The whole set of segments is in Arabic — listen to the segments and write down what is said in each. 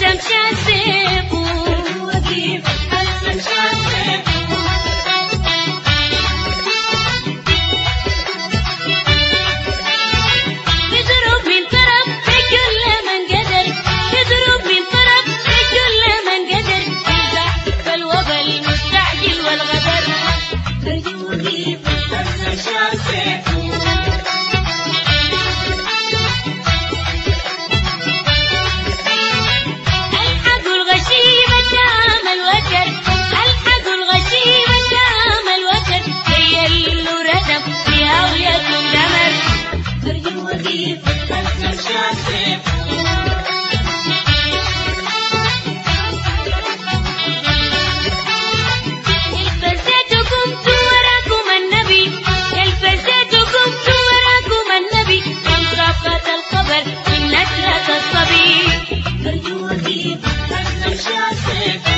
شمشتي الليل رجب في هاوية القمر درج وظيف حتى شاسف الخبر من نسلة الصبي درج وظيف حتى شاسف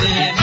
Yeah.